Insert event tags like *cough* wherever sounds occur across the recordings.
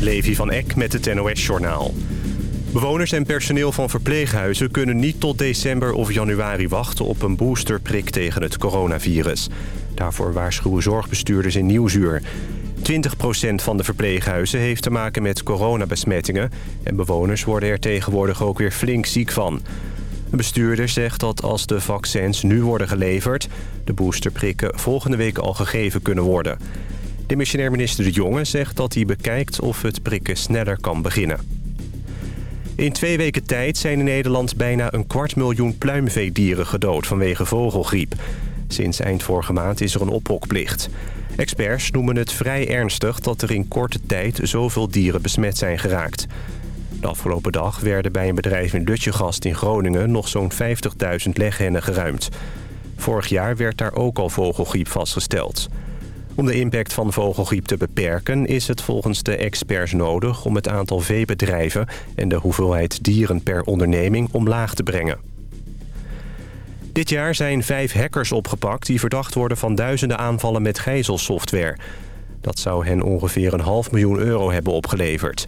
Levi van Eck met het NOS-journaal. Bewoners en personeel van verpleeghuizen kunnen niet tot december of januari wachten op een boosterprik tegen het coronavirus. Daarvoor waarschuwen zorgbestuurders in Nieuwzuur. 20% van de verpleeghuizen heeft te maken met coronabesmettingen... en bewoners worden er tegenwoordig ook weer flink ziek van. Een bestuurder zegt dat als de vaccins nu worden geleverd... de boosterprikken volgende week al gegeven kunnen worden. Demissionair minister De Jonge zegt dat hij bekijkt of het prikken sneller kan beginnen. In twee weken tijd zijn in Nederland bijna een kwart miljoen pluimveedieren gedood vanwege vogelgriep. Sinds eind vorige maand is er een ophokplicht. Experts noemen het vrij ernstig dat er in korte tijd zoveel dieren besmet zijn geraakt. De afgelopen dag werden bij een bedrijf in Lutjegast in Groningen nog zo'n 50.000 leghennen geruimd. Vorig jaar werd daar ook al vogelgriep vastgesteld. Om de impact van vogelgriep te beperken is het volgens de experts nodig om het aantal veebedrijven en de hoeveelheid dieren per onderneming omlaag te brengen. Dit jaar zijn vijf hackers opgepakt die verdacht worden van duizenden aanvallen met gijzelsoftware. Dat zou hen ongeveer een half miljoen euro hebben opgeleverd.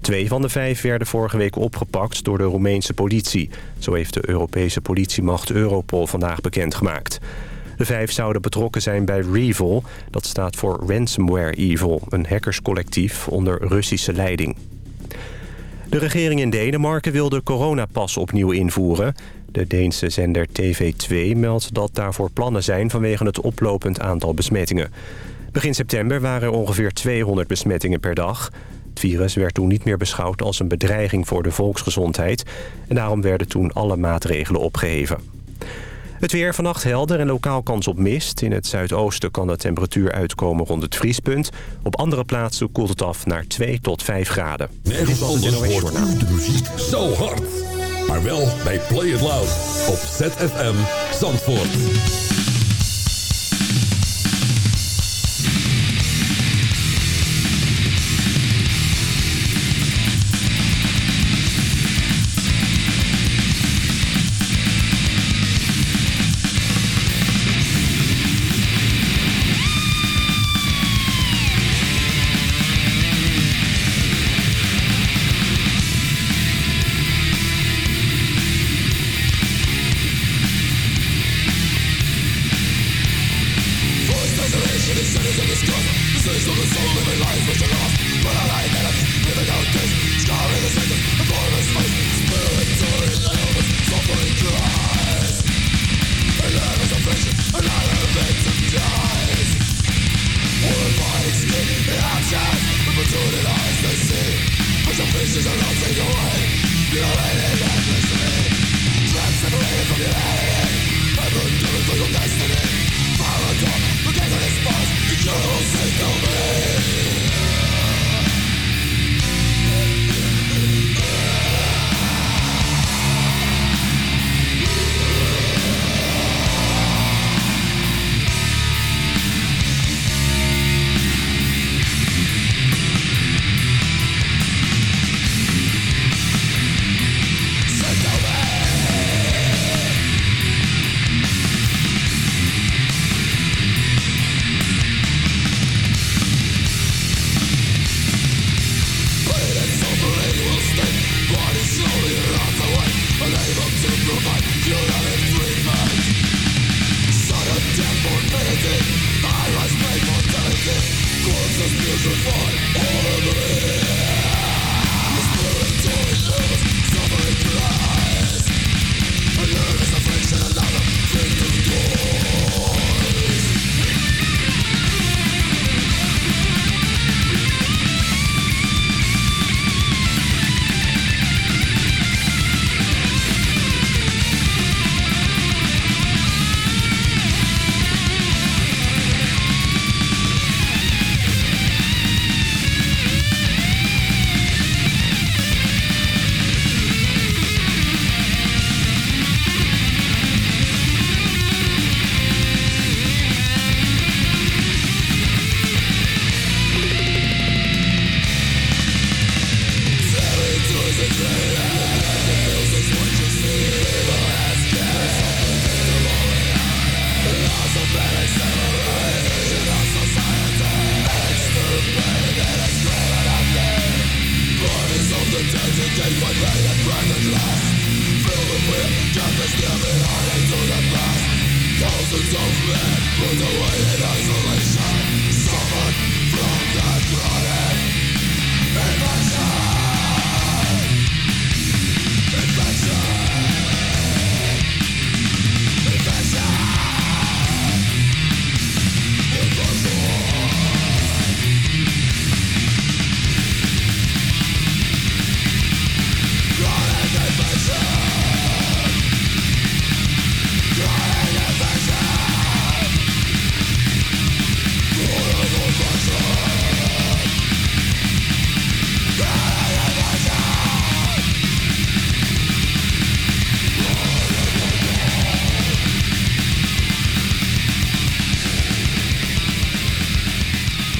Twee van de vijf werden vorige week opgepakt door de Roemeense politie. Zo heeft de Europese politiemacht Europol vandaag bekendgemaakt. De vijf zouden betrokken zijn bij Revil. Dat staat voor Ransomware Evil, een hackerscollectief onder Russische leiding. De regering in Denemarken wil de coronapas opnieuw invoeren. De Deense zender TV2 meldt dat daarvoor plannen zijn vanwege het oplopend aantal besmettingen. Begin september waren er ongeveer 200 besmettingen per dag. Het virus werd toen niet meer beschouwd als een bedreiging voor de volksgezondheid. En daarom werden toen alle maatregelen opgeheven. Het weer vannacht helder en lokaal kans op mist. In het zuidoosten kan de temperatuur uitkomen rond het vriespunt. Op andere plaatsen koelt het af naar 2 tot 5 graden. Nergens anders hoort de muziek zo hard. Maar wel bij Play It Loud op ZFM Zandvoort. Just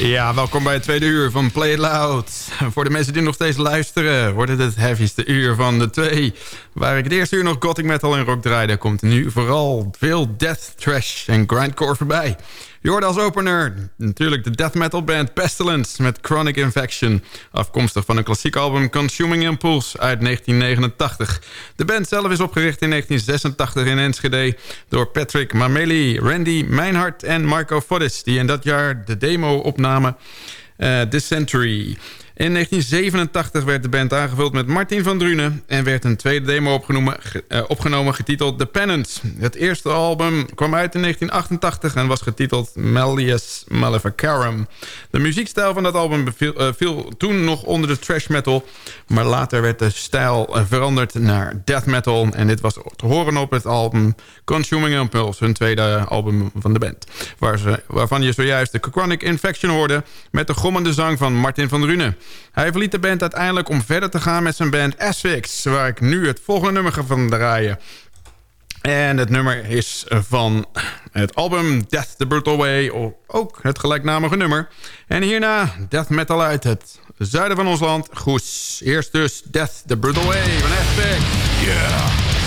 Ja, welkom bij het tweede uur van Play It Loud. *laughs* Voor de mensen die nog steeds luisteren... wordt het het heavyste uur van de twee. Waar ik het eerste uur nog gothic metal en rock draaide... komt nu vooral veel death, trash en grindcore voorbij. Je als opener natuurlijk de death metal band Pestilence met Chronic Infection. Afkomstig van een klassiek album Consuming Impulse uit 1989. De band zelf is opgericht in 1986 in Enschede door Patrick Mameli, Randy Meinhardt en Marco Foddis... die in dat jaar de demo opnamen The Century... In 1987 werd de band aangevuld met Martin van Drunen... en werd een tweede demo opgenomen, uh, opgenomen getiteld The Penance. Het eerste album kwam uit in 1988 en was getiteld Malleus Maleficarum. De muziekstijl van dat album uh, viel toen nog onder de trash metal... maar later werd de stijl uh, veranderd naar death metal... en dit was te horen op het album Consuming Impulse... hun tweede album van de band... Waar ze, waarvan je zojuist de Chronic Infection hoorde... met de grommende zang van Martin van Drunen... Hij verliet de band uiteindelijk om verder te gaan met zijn band Asphyx... waar ik nu het volgende nummer ga van draaien. En het nummer is van het album Death the Brutal Way, ook het gelijknamige nummer. En hierna death metal uit het zuiden van ons land, Goes. Eerst dus Death the Brutal Way van Asphyx. Yeah.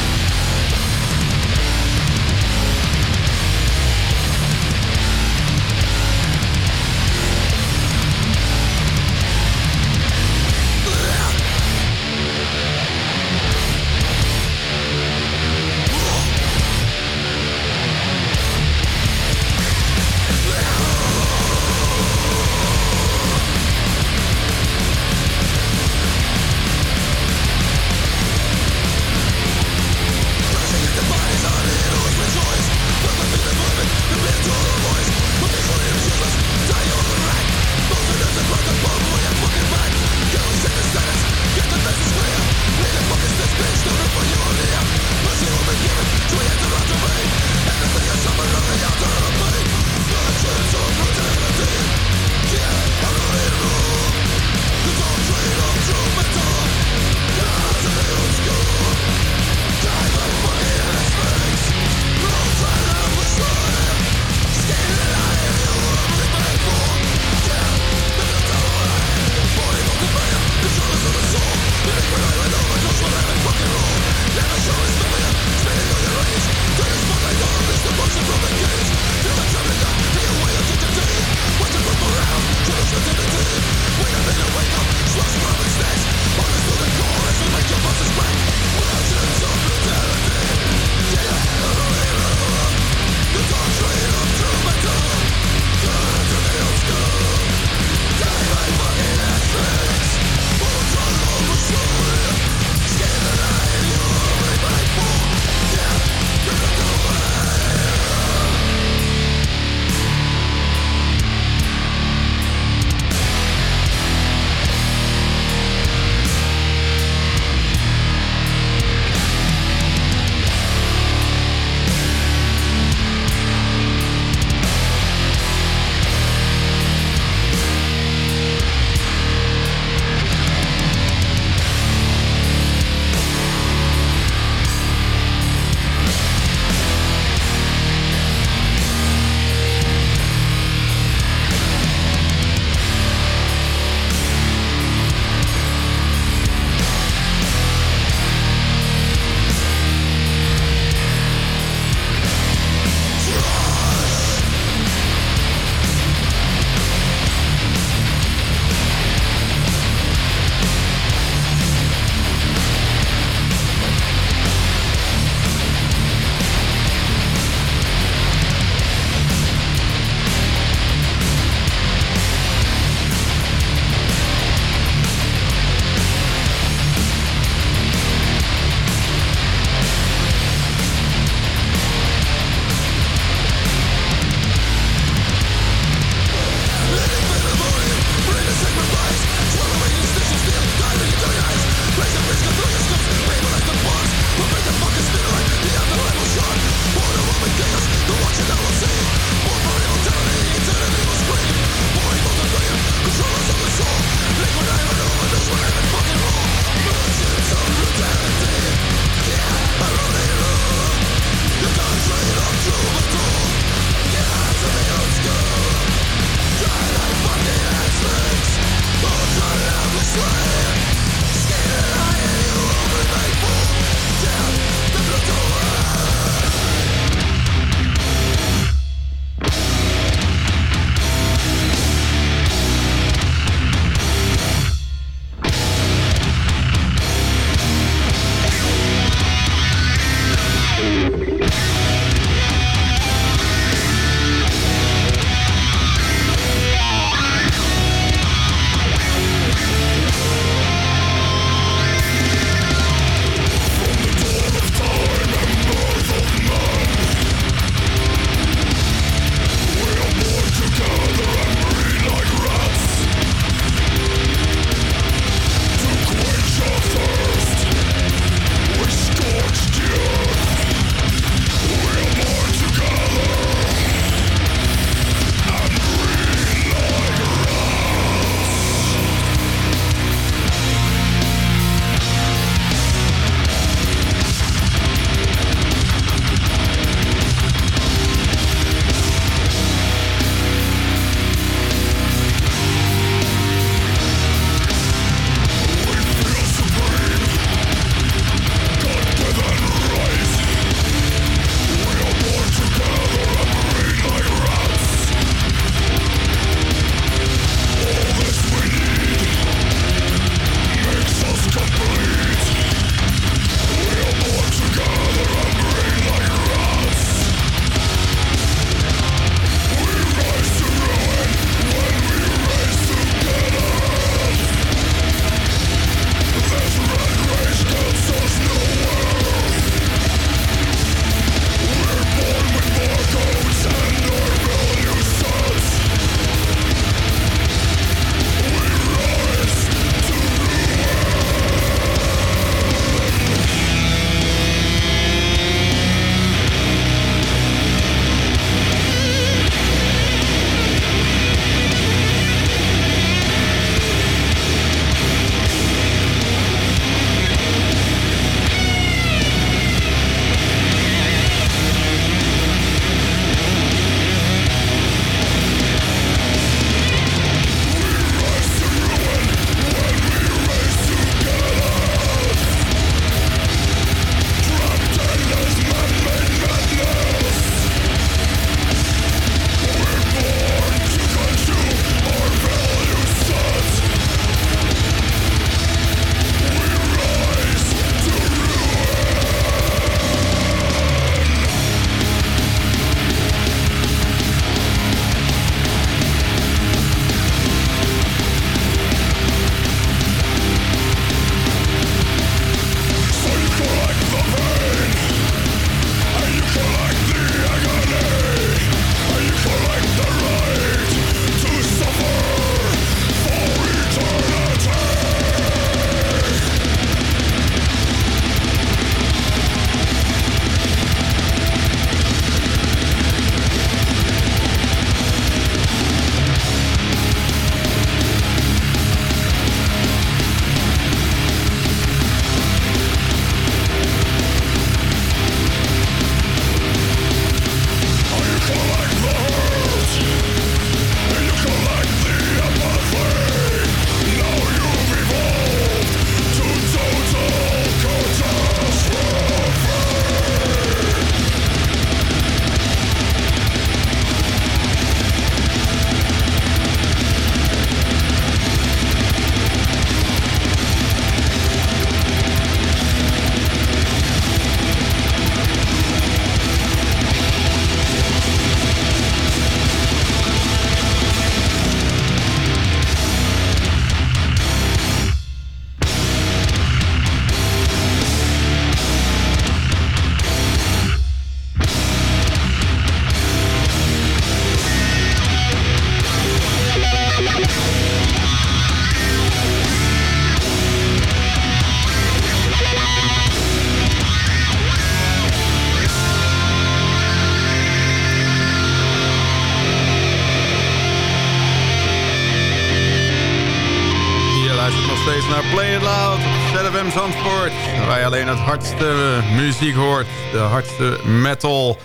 Het hardste muziek hoort, de hardste metal.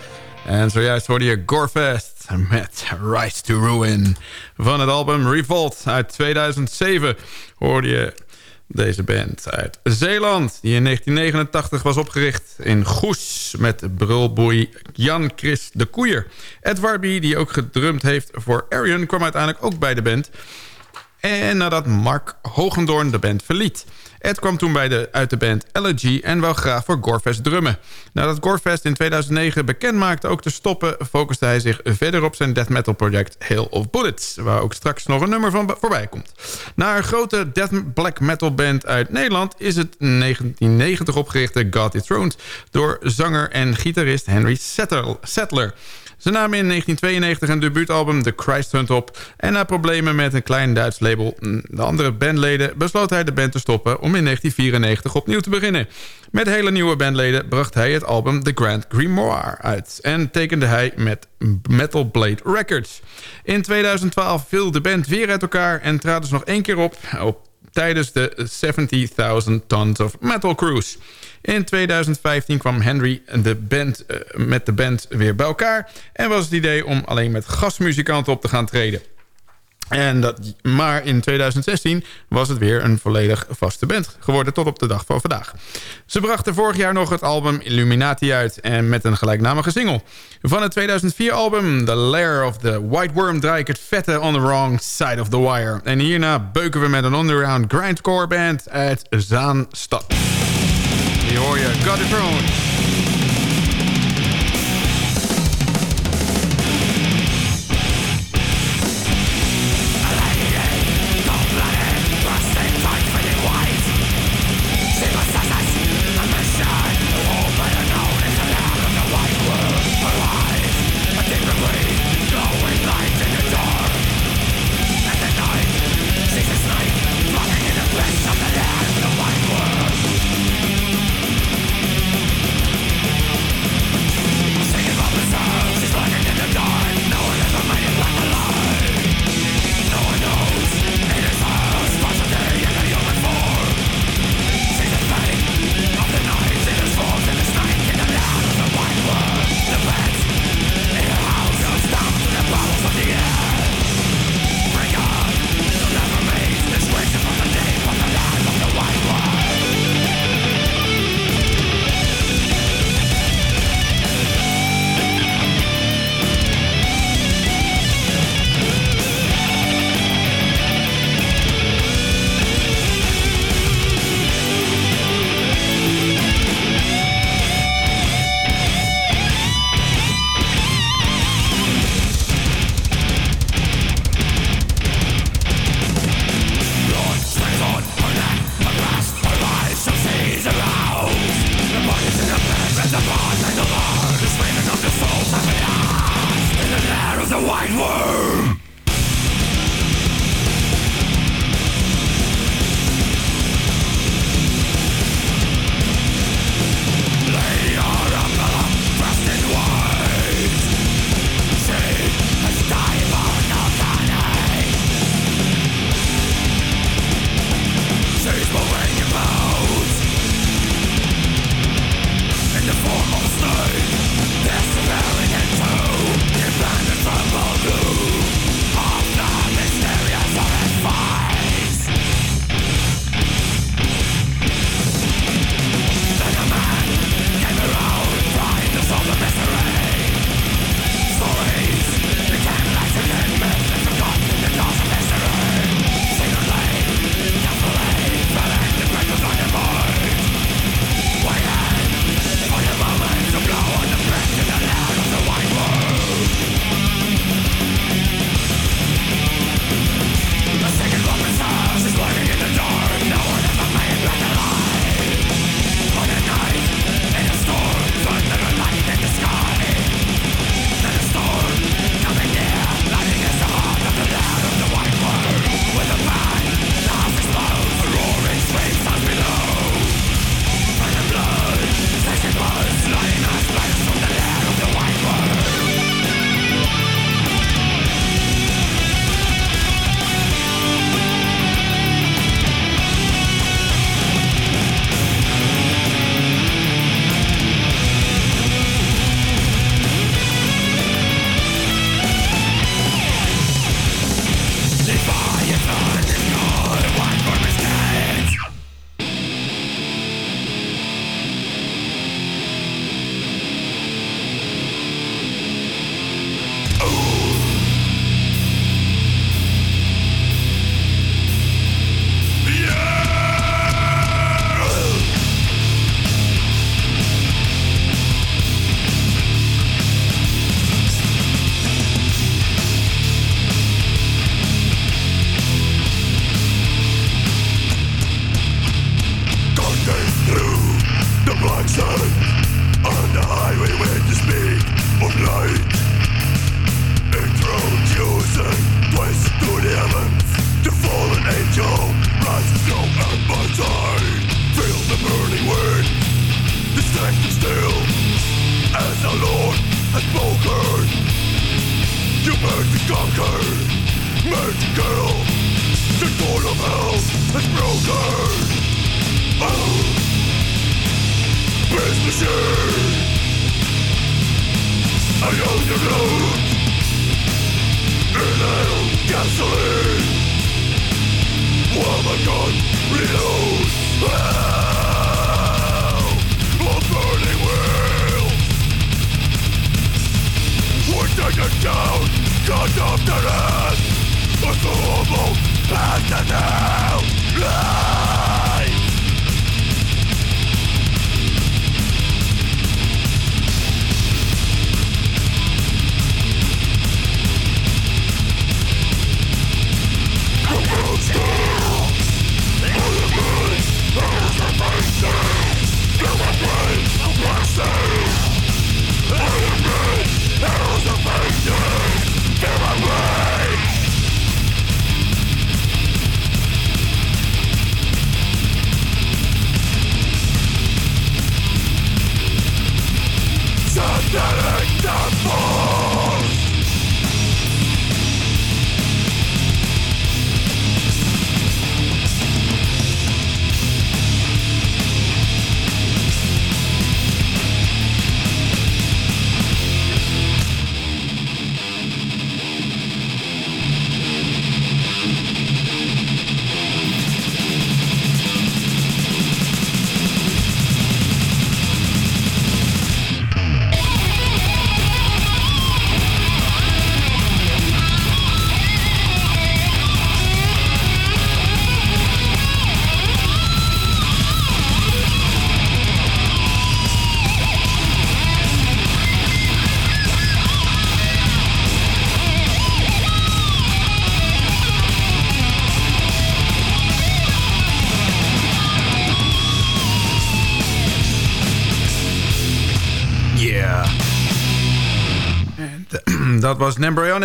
En zojuist hoorde je Gorefest met Rise to Ruin. Van het album Revolt uit 2007 hoorde je deze band uit Zeeland... die in 1989 was opgericht in Goes met brulboei Jan Chris de Koeier. Ed Warby, die ook gedrumd heeft voor Arion... kwam uiteindelijk ook bij de band... En nadat Mark Hogendoorn de band verliet. Ed kwam toen bij de, uit de band LG en wou graag voor Gorefest drummen. Nadat Gorefest in 2009 bekend maakte ook te stoppen... focuste hij zich verder op zijn death metal project Hail of Bullets... waar ook straks nog een nummer van voorbij komt. Na een grote death black metal band uit Nederland... is het 1990 opgerichte God Dethroned... door zanger en gitarist Henry Settler... Ze namen in 1992 een debuutalbum The Christ Hunt op... en na problemen met een klein Duits label, mm, de andere bandleden... besloot hij de band te stoppen om in 1994 opnieuw te beginnen. Met hele nieuwe bandleden bracht hij het album The Grand Grimoire uit... en tekende hij met Metal Blade Records. In 2012 viel de band weer uit elkaar en traden ze nog één keer op... op tijdens de 70.000 Tons of Metal Cruise. In 2015 kwam Henry de band, uh, met de band weer bij elkaar... en was het idee om alleen met gastmuzikanten op te gaan treden. En dat, maar in 2016 was het weer een volledig vaste band geworden tot op de dag van vandaag. Ze brachten vorig jaar nog het album Illuminati uit en met een gelijknamige single. Van het 2004-album The Lair of the White Worm draai ik het vette On the Wrong Side of the Wire. En hierna beuken we met een underground grindcore band uit Zaanstad. Hier hoor je Got It Throne.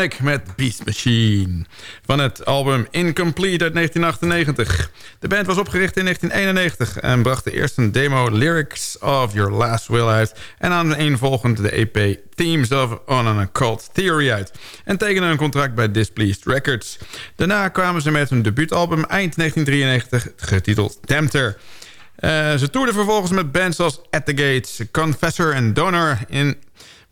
Met Beast Machine. Van het album Incomplete uit 1998. De band was opgericht in 1991 en bracht eerst een demo Lyrics of Your Last Will uit... en aan een volgend de EP Themes of On an Occult Theory uit... en tekenden een contract bij Displeased Records. Daarna kwamen ze met hun debuutalbum eind 1993 getiteld Tempter... Uh, ze toerden vervolgens met bands als At The Gates, Confessor en Donor in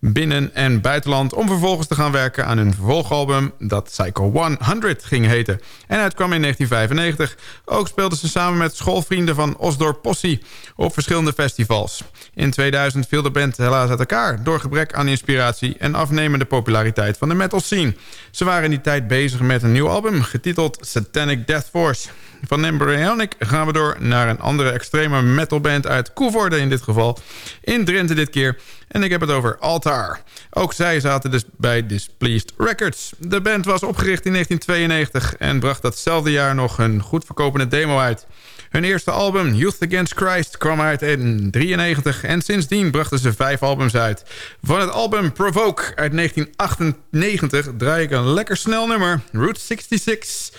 binnen- en buitenland... om vervolgens te gaan werken aan hun vervolgalbum... dat Psycho 100 ging heten en uitkwam in 1995. Ook speelden ze samen met schoolvrienden van Osdorp Possie... op verschillende festivals. In 2000 viel de band helaas uit elkaar... door gebrek aan inspiratie en afnemende populariteit van de metal scene. Ze waren in die tijd bezig met een nieuw album... getiteld Satanic Death Force... Van Embryonic gaan we door naar een andere extreme metalband uit Koevoorde in dit geval. In Drenthe dit keer. En ik heb het over Altar. Ook zij zaten dus bij Displeased Records. De band was opgericht in 1992 en bracht datzelfde jaar nog een goed verkopende demo uit. Hun eerste album, Youth Against Christ, kwam uit in 1993... en sindsdien brachten ze vijf albums uit. Van het album Provoke uit 1998 draai ik een lekker snel nummer. Route 66.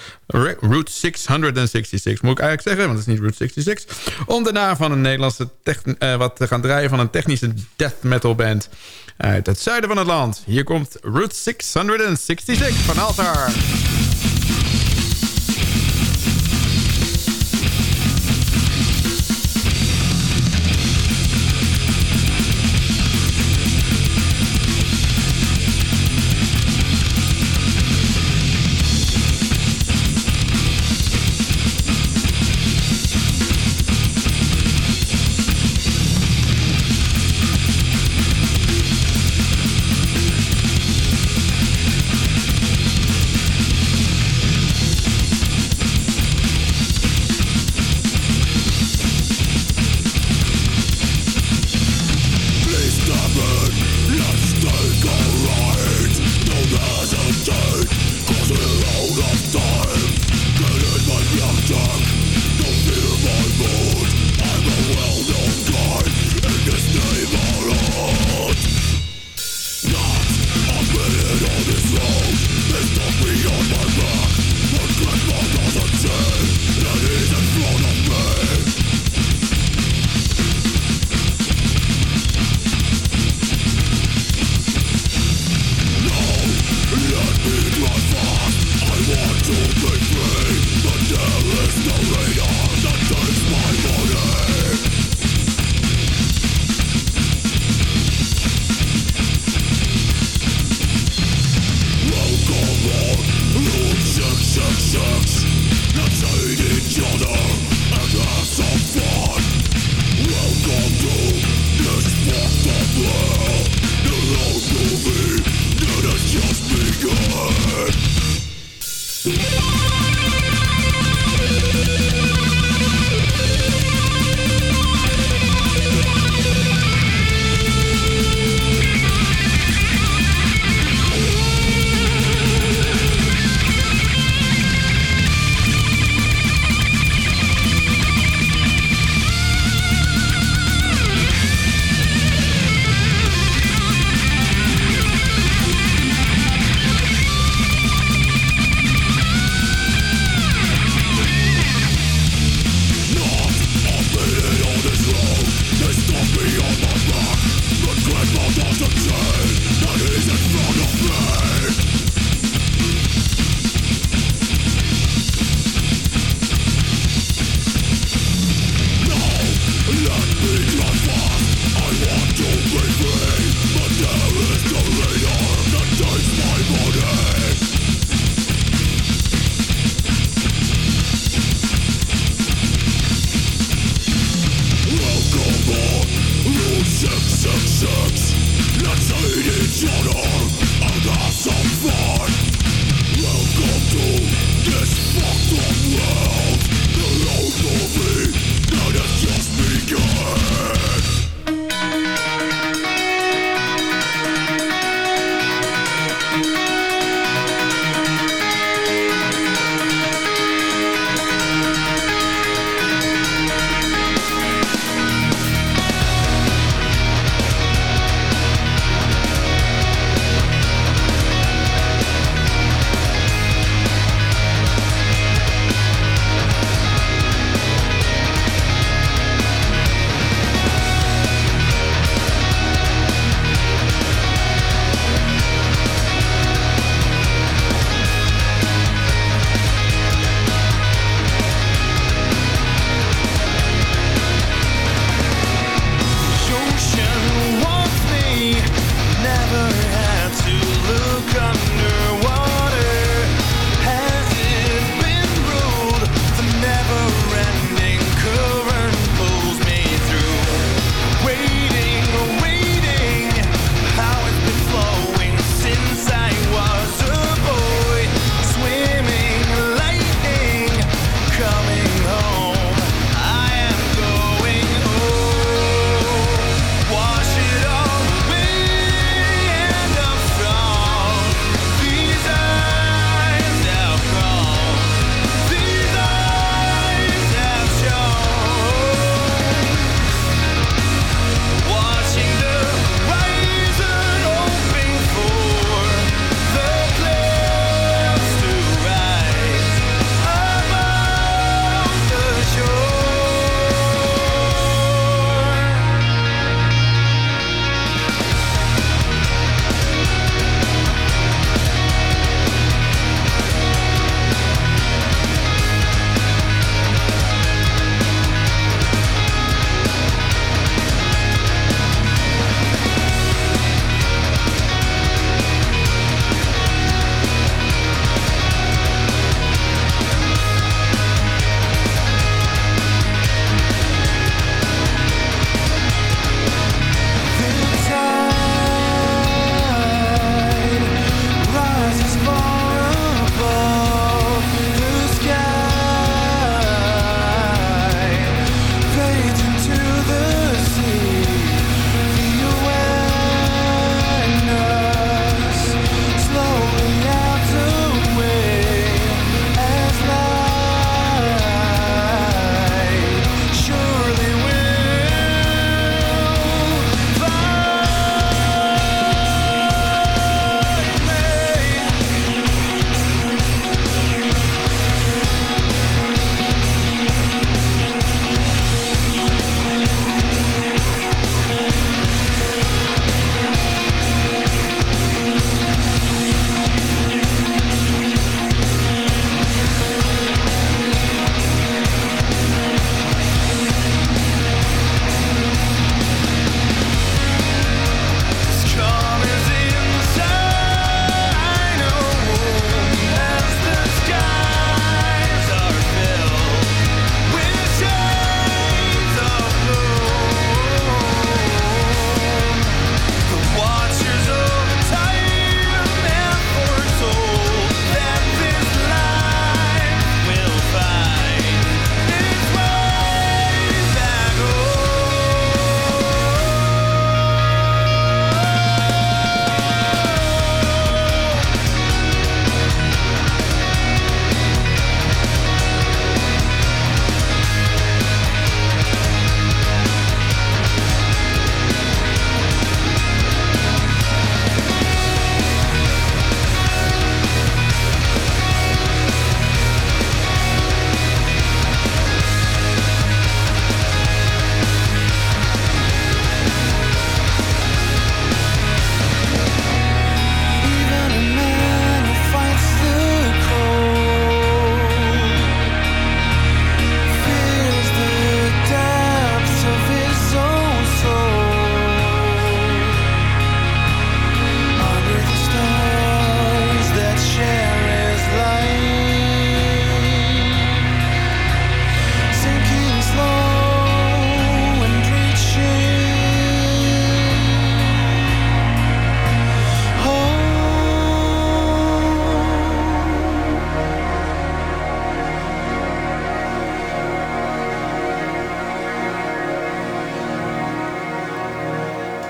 Route 666 moet ik eigenlijk zeggen, want het is niet Route 66. Om daarna van een Nederlandse uh, wat te gaan draaien van een technische death metal band uit het zuiden van het land. Hier komt Route 666 van Altar.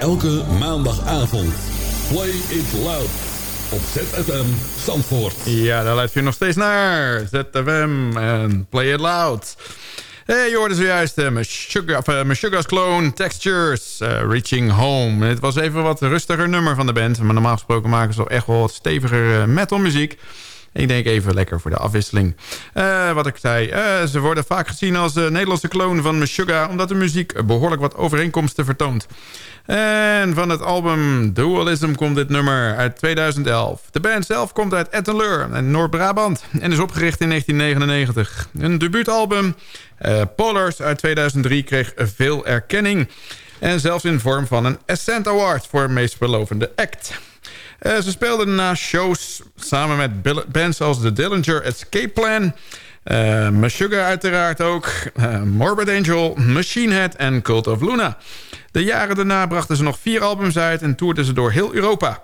Elke maandagavond. Play it loud. Op ZFM Zandvoort. Ja, daar luister je nog steeds naar. ZFM en Play it loud. Hey, je hoorde zojuist uh, Sugar's Clone, Textures, uh, Reaching Home. Het was even wat rustiger nummer van de band. Maar normaal gesproken maken ze echt wel wat steviger uh, metalmuziek. Ik denk even lekker voor de afwisseling. Uh, wat ik zei, uh, ze worden vaak gezien als de Nederlandse kloon van Meshuggah... omdat de muziek behoorlijk wat overeenkomsten vertoont. En van het album Dualism komt dit nummer uit 2011. De band zelf komt uit Ettenleur in Noord-Brabant... en is opgericht in 1999. Een debuutalbum, uh, Polars uit 2003, kreeg veel erkenning... en zelfs in vorm van een Ascent Award voor meest verlovende act... Uh, ze speelden daarna shows samen met bands als The Dillinger Escape Plan... Uh, uiteraard ook, uh, Morbid Angel, Machine Head en Cult of Luna. De jaren daarna brachten ze nog vier albums uit en toerden ze door heel Europa.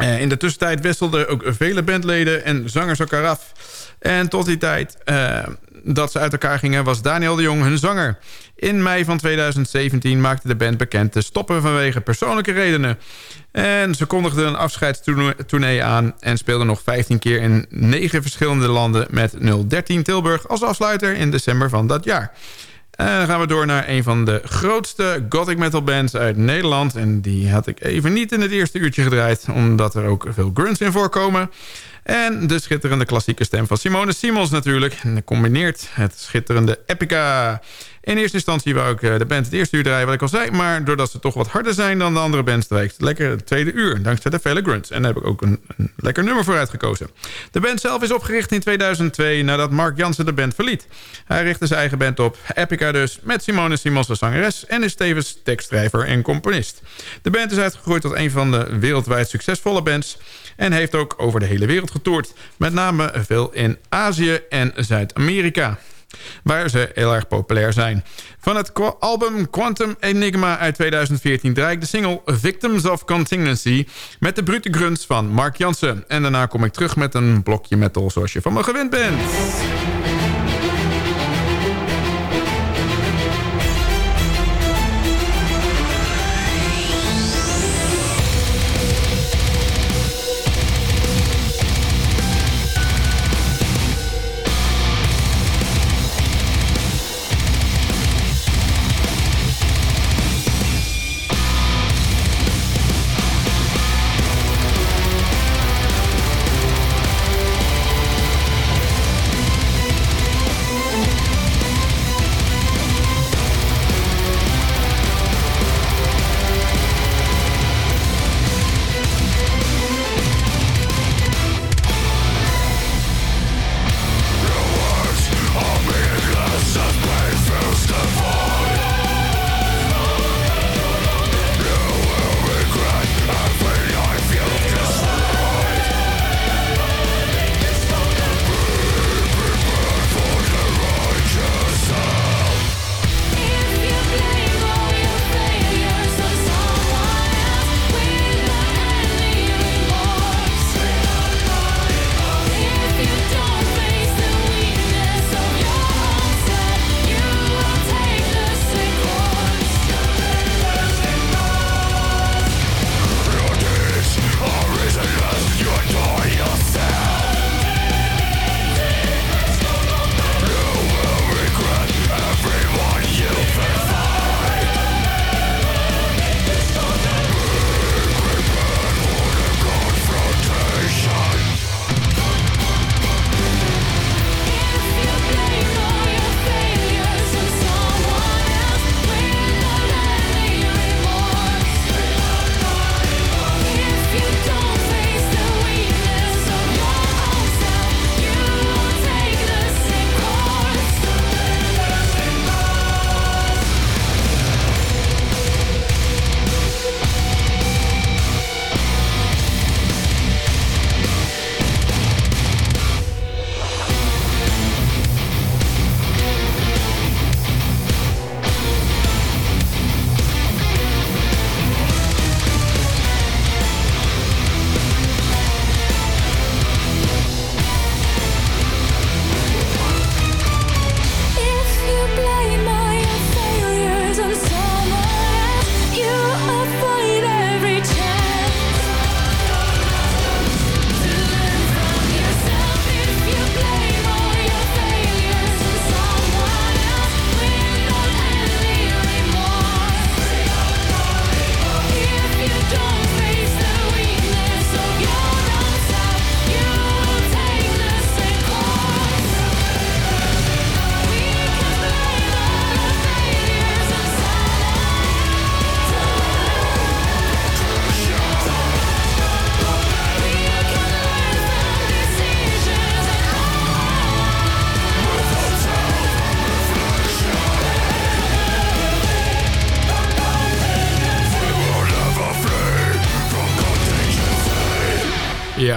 Uh, in de tussentijd wisselden ook vele bandleden en zangers elkaar af. En tot die tijd dat ze uit elkaar gingen was Daniel de Jong hun zanger. In mei van 2017 maakte de band bekend te stoppen vanwege persoonlijke redenen. En ze kondigden een afscheidstournee aan... en speelden nog 15 keer in 9 verschillende landen... met 013 Tilburg als afsluiter in december van dat jaar. En dan gaan we door naar een van de grootste gothic metal bands uit Nederland. En die had ik even niet in het eerste uurtje gedraaid... omdat er ook veel grunts in voorkomen... En de schitterende klassieke stem van Simone Simons natuurlijk. En combineert het schitterende Epica. In eerste instantie wou ik eh, de band het eerste uur draaien, wat ik al zei. Maar doordat ze toch wat harder zijn dan de andere bands... draai lekker het tweede uur, dankzij de vele grunts. En daar heb ik ook een, een, lekker nummer voor uitgekozen. De band zelf is opgericht in 2002 nadat Mark Jansen de band verliet. Hij richtte zijn eigen band op, Epica dus, met Simone Simons als zangeres... en is tevens tekstschrijver en componist. De band is uitgegroeid tot een van de wereldwijd succesvolle bands... en heeft ook over de hele wereld getoerd. Met name veel in Azië en Zuid-Amerika waar ze heel erg populair zijn. Van het album Quantum Enigma uit 2014 draai ik de single Victims of Contingency... met de brute grunts van Mark Jansen. En daarna kom ik terug met een blokje metal zoals je van me gewend bent.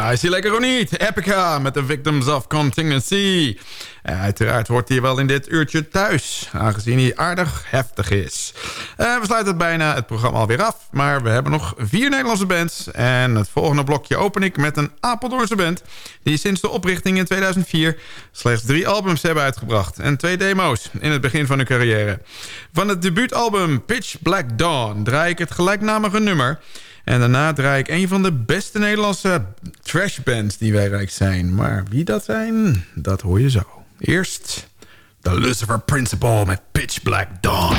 Ja, is hij lekker of niet? Epica met de Victims of Contingency. En uiteraard wordt hij wel in dit uurtje thuis, aangezien hij aardig heftig is. Uh, we sluiten bijna het programma alweer af, maar we hebben nog vier Nederlandse bands. En het volgende blokje open ik met een Apeldoornse band... die sinds de oprichting in 2004 slechts drie albums hebben uitgebracht... en twee demo's in het begin van hun carrière. Van het debuutalbum Pitch Black Dawn draai ik het gelijknamige nummer... En daarna draai ik een van de beste Nederlandse trashbands die wij rijk zijn. Maar wie dat zijn, dat hoor je zo. Eerst de Lucifer Principle met Pitch Black Dawn.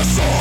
the soul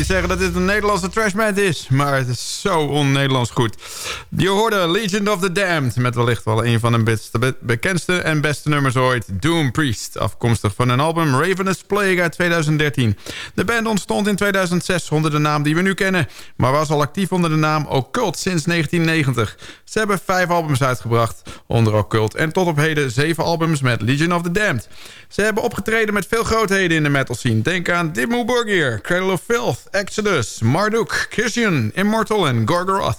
niet zeggen dat dit een Nederlandse trashband is. Maar het is zo on-Nederlands goed. Je hoorde Legend of the Damned. Met wellicht wel een van de bekendste en beste nummers ooit. Doom Priest. Afkomstig van een album Ravenous Plague uit 2013. De band ontstond in 2006 onder de naam die we nu kennen. Maar was al actief onder de naam Occult sinds 1990. Ze hebben vijf albums uitgebracht onder Occult. En tot op heden zeven albums met Legion of the Damned. Ze hebben opgetreden met veel grootheden in de metal scene. Denk aan Dimmu Borgir, Cradle of Filth, Exodus, Marduk, Christian, Immortal en Gorgoroth.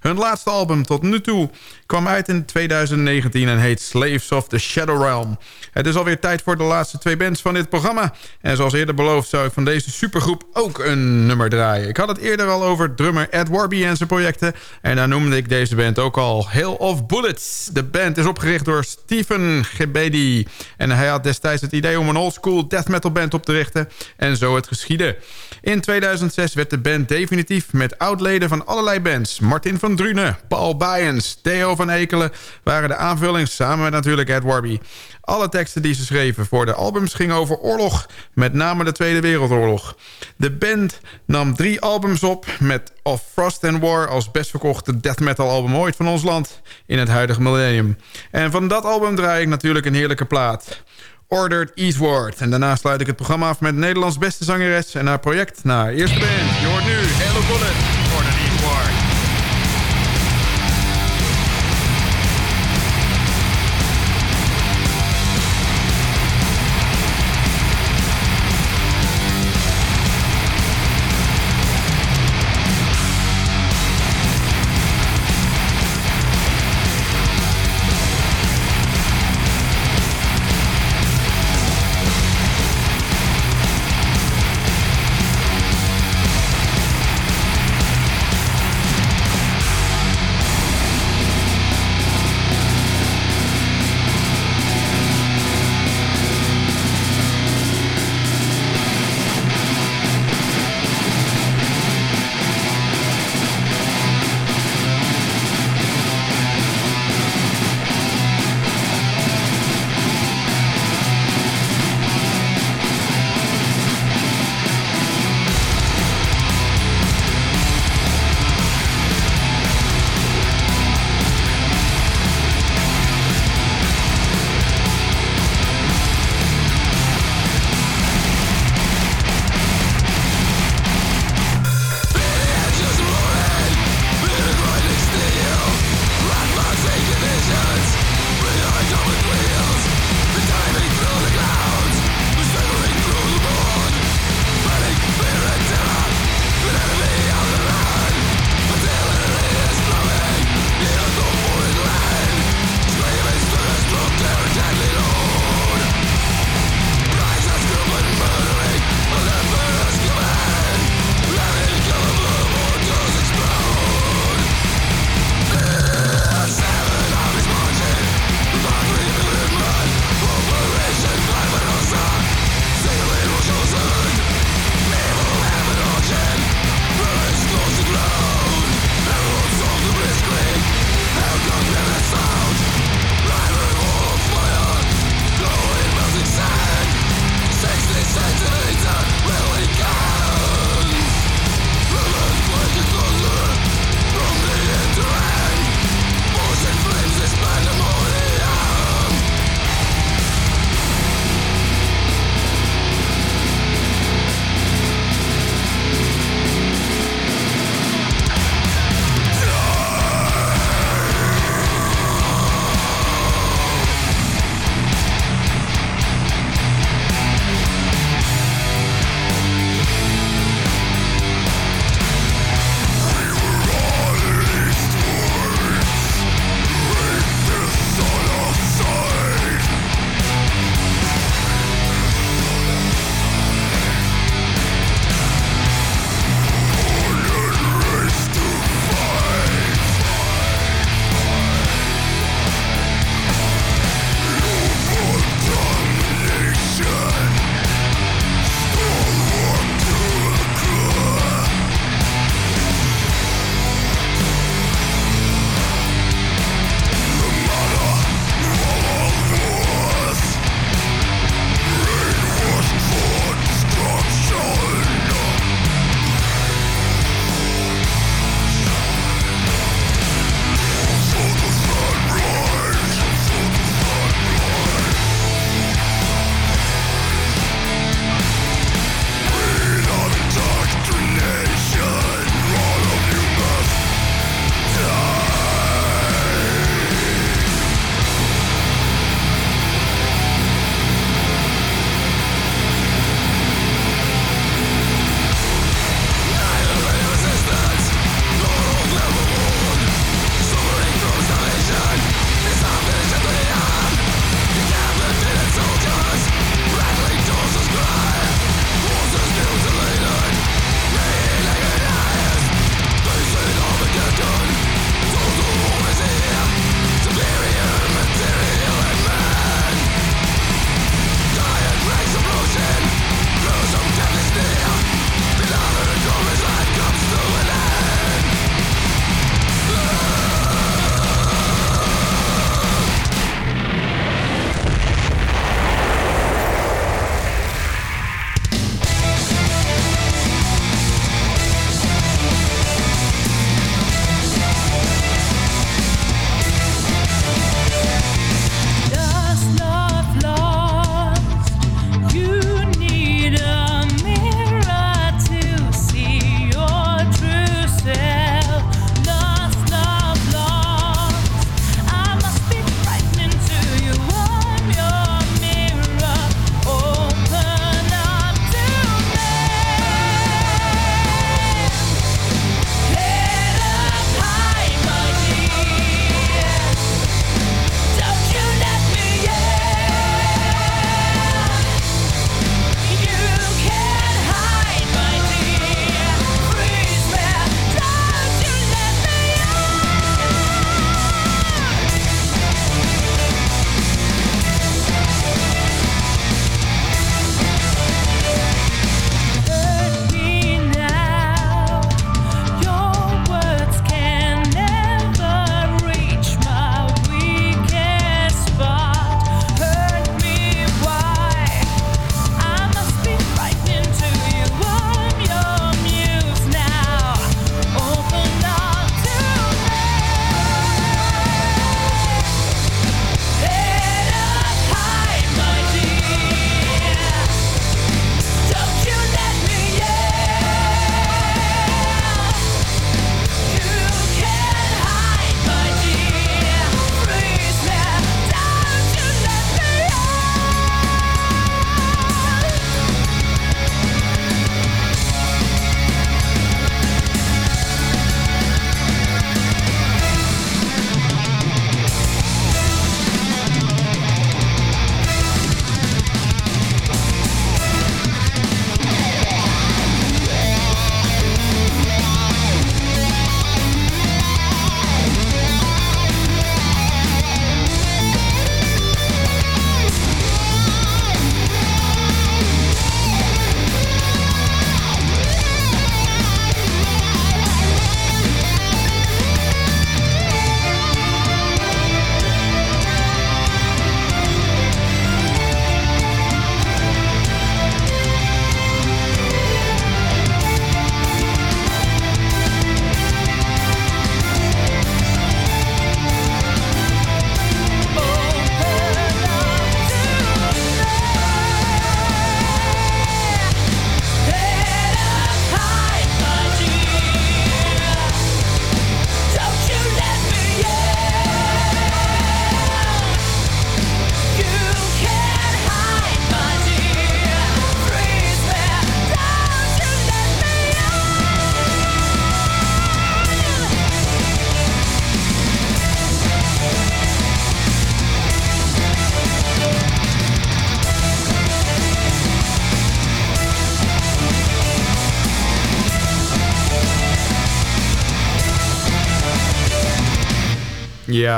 Hun laatste album tot nu toe kwam uit in 2019 en heet Slaves of the Shadow Realm. Het is alweer tijd voor de laatste twee bands van dit programma. En zoals eerder beloofd zou ik van deze supergroep ook een nummer draaien. Ik had het eerder al over drummer Ed Warby en zijn projecten. En daar noemde ik deze band ook al Hail of Bullets. De band is opgericht door Stephen Gebedi. En hij had destijds het idee om een oldschool death metal band op te richten. En zo het geschiedde. In 2006 werd de band definitief met oudleden van allerlei bands. Martin van Drunen, Paul Bayens, Theo van Ekelen waren de aanvulling samen met natuurlijk Ed Warby. Alle teksten die ze schreven voor de albums gingen over oorlog, met name de Tweede Wereldoorlog. De band nam drie albums op met Of Frost and War als best verkochte death metal album ooit van ons land in het huidige millennium. En van dat album draai ik natuurlijk een heerlijke plaat. Ordered Eastward. En daarna sluit ik het programma af met Nederlands beste zangeres en haar project naar eerste band. Je hoort nu Hello Bullet.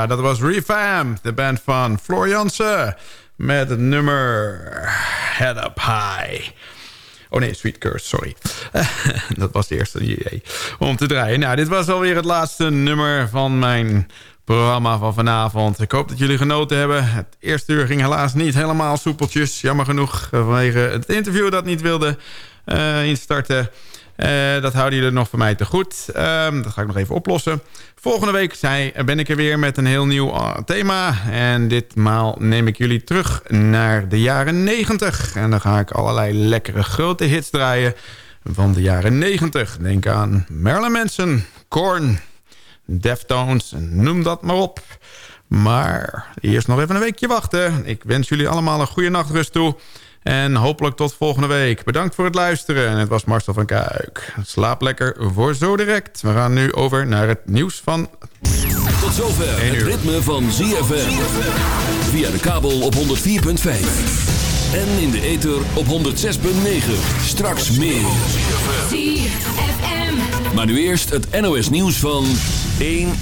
Dat was Revamp, de band van Floor. Met het nummer Head Up High. Oh nee, Sweet Curse, sorry. *laughs* dat was de eerste om te draaien. Nou, dit was alweer het laatste nummer van mijn programma van vanavond. Ik hoop dat jullie genoten hebben. Het eerste uur ging helaas niet helemaal soepeltjes. Jammer genoeg vanwege het interview dat niet wilde uh, instarten. Uh, dat houden jullie nog voor mij te goed. Uh, dat ga ik nog even oplossen. Volgende week ben ik er weer met een heel nieuw uh, thema. En ditmaal neem ik jullie terug naar de jaren 90. En dan ga ik allerlei lekkere grote hits draaien van de jaren 90. Denk aan Marilyn Manson, Korn, Deftones, noem dat maar op. Maar eerst nog even een weekje wachten. Ik wens jullie allemaal een goede nachtrust toe. En hopelijk tot volgende week. Bedankt voor het luisteren. En het was Marcel van Kuik. Slaap lekker voor zo direct. We gaan nu over naar het nieuws van... Tot zover het ritme van ZFM. Via de kabel op 104.5. En in de ether op 106.9. Straks meer. Maar nu eerst het NOS nieuws van 1 uur.